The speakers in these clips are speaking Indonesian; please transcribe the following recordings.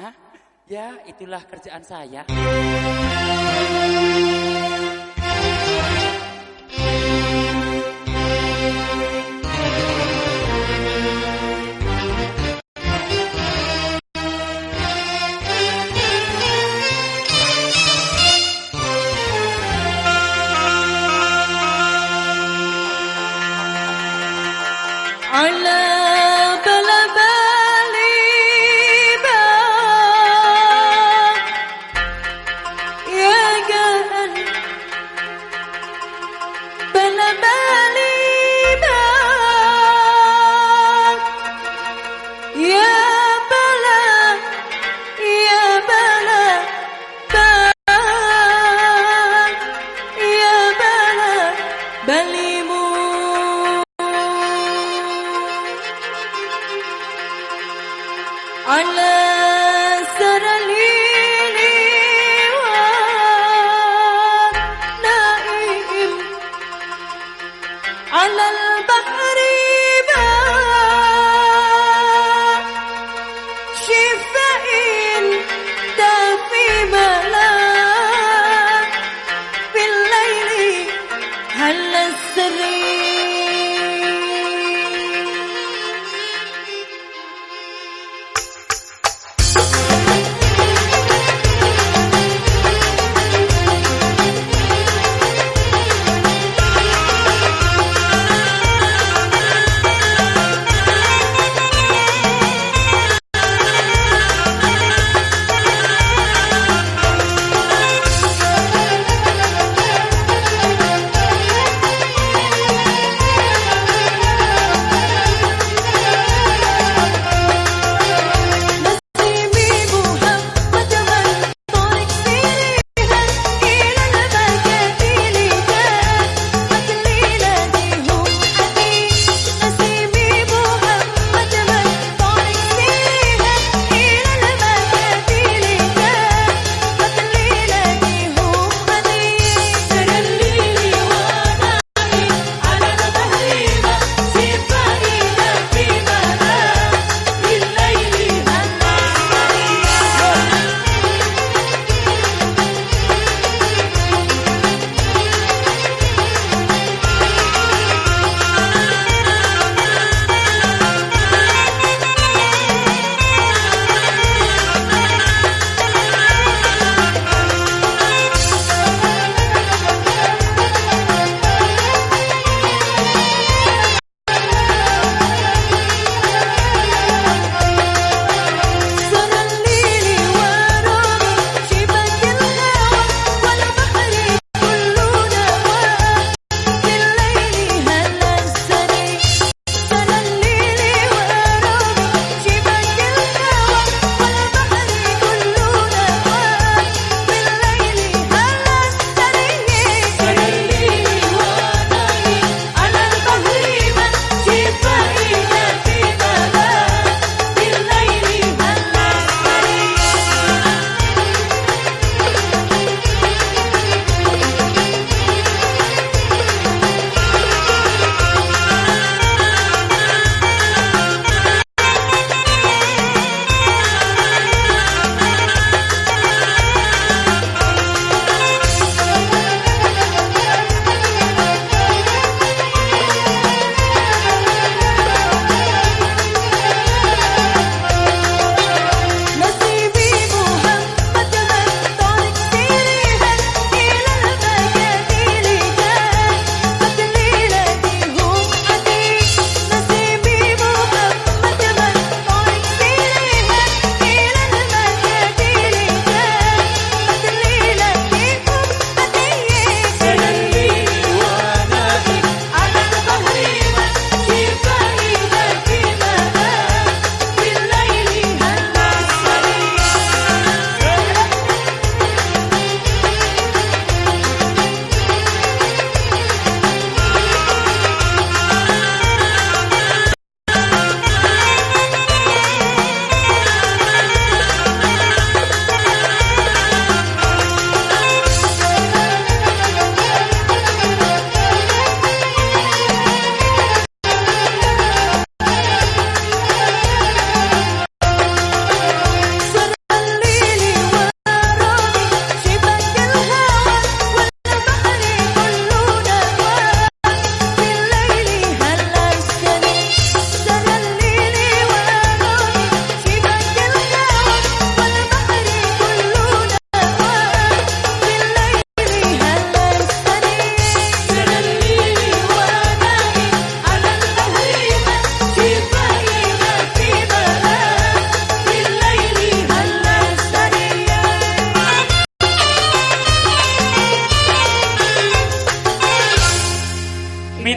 Hah? Ya, itulah kerjaan saya. على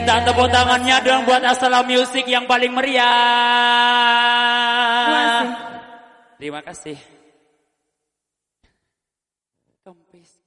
Minta tepuk tangannya dong buat Assalam Music yang paling meriah. Terima kasih. Terima kasih. Kempis.